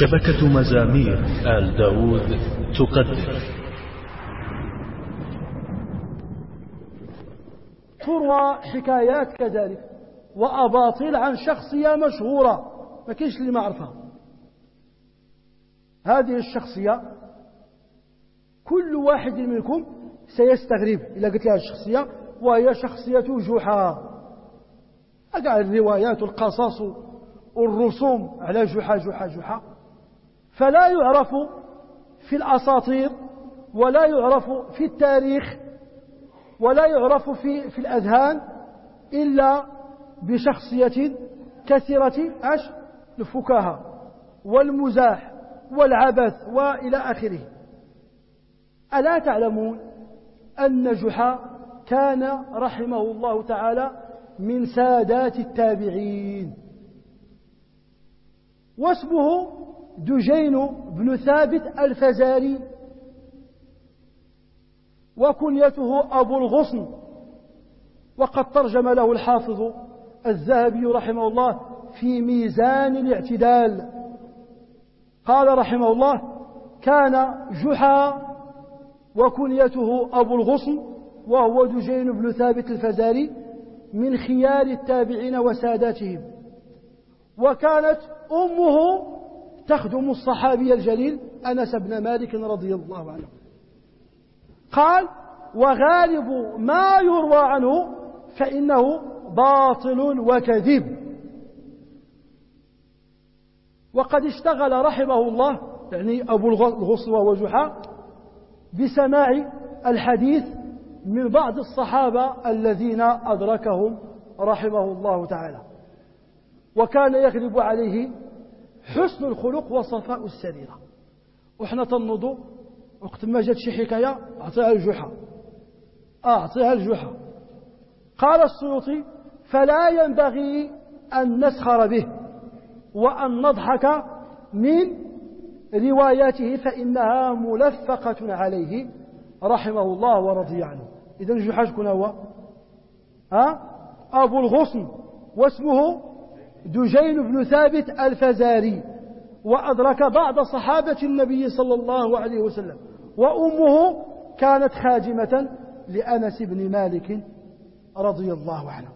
شبكة مزامير آل داود تقدم. تروى حكايات كذلك وأباطيل عن شخصية مشهورة ما كيش اللي ما عرفها. هذه الشخصية كل واحد منكم سيستغرب إذا قلت لها الشخصية وهي شخصية جحا. أقع الروايات والقصص والرسوم على جحا جحا جحا. فلا يعرف في الأساطير ولا يعرف في التاريخ ولا يعرف في, في الأذهان إلا بشخصية كثيرة أش الفكاهة والمزاح والعبث وإلى آخره. ألا تعلمون أن جحا كان رحمه الله تعالى من سادات التابعين. واسمه دجين بن ثابت الفزاري وكنيته أبو الغصن وقد ترجم له الحافظ الذهبي رحمه الله في ميزان الاعتدال. قال رحمه الله كان جحا وكنيته أبو الغصن وهو دجين بن ثابت الفزاري من خيار التابعين وساداتهم. وكانت أمه تخدم الصحابي الجليل أنس بن مالك رضي الله عنه. قال وغالب ما يروى عنه فإنه باطل وكذب. وقد اشتغل رحمه الله يعني أبو الغصوة وجحا بسماع الحديث من بعض الصحابة الذين أدركهم رحمه الله تعالى. وكان يغلب عليه حسن الخلق وصفاء السريرة. وحنا تنوضوا وقت ما جات شي حكاية أعطيها الجحا. أعطيها الجحا. قال السيوطي فلا ينبغي أن نسخر به وأن نضحك من رواياته فإنها ملفقة عليه رحمه الله ورضي عنه. إذا الجحا شكون هو؟ ها؟ أبو الغصن. واسمه دجين بن ثابت الفزاري وأدرك بعض صحابة النبي صلى الله عليه وسلم وأمه كانت خاجمة لأنس بن مالك رضي الله عنه.